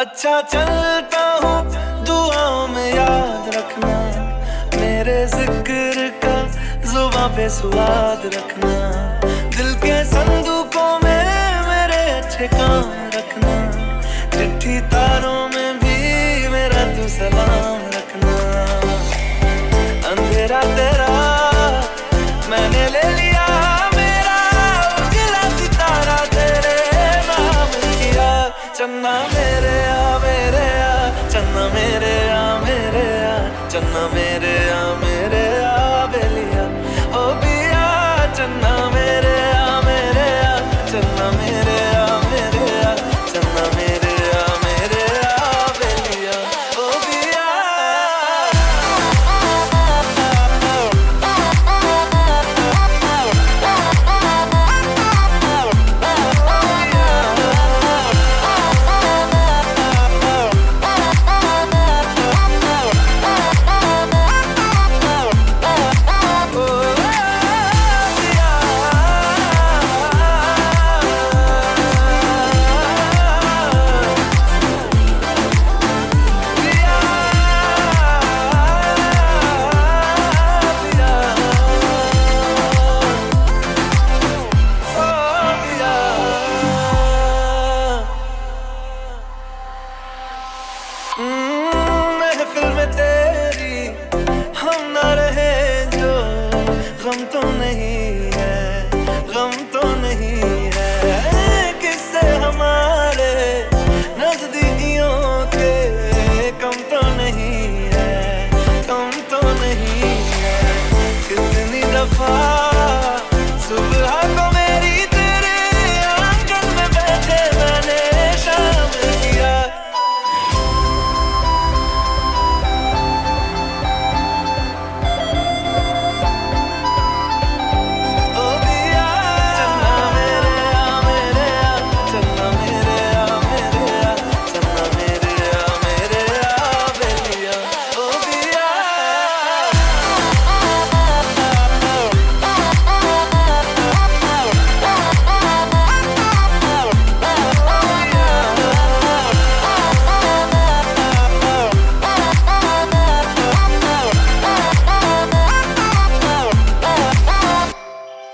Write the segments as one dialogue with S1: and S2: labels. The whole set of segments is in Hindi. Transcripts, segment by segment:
S1: अच्छा चलता हूँ, दुआओं में याद रखना। मेरे ज़िक्र का जुबा पे स्वाद रखना। दिल के संदूकों में मेरे अच्छे काम रखना। चिट्ठी तारों में भी मेरा तू सलाम रखना। अंधेरा तेरा, मैंने ले लिया मेरा। उजला सितारा तेरे नाम किया। चन्ना चन्ना मेरे आ मेरे आ, बेलिया। ओ बिया, चन्ना मेरे आ मेरे आ, चन्ना मेरे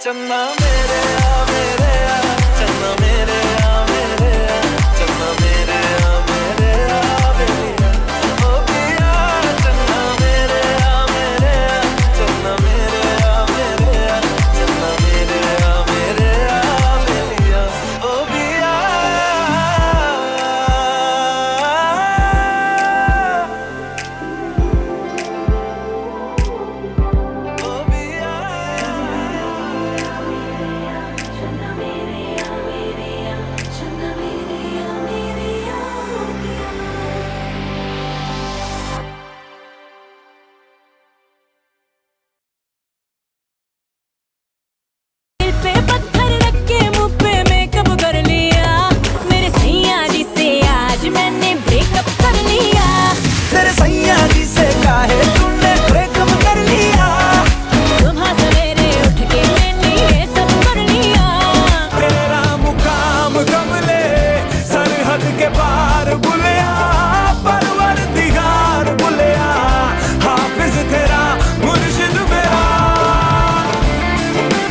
S1: Tsunami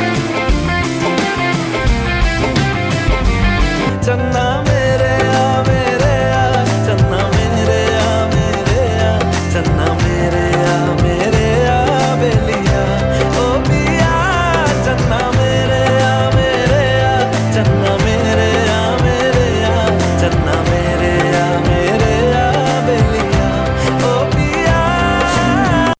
S1: Thank you.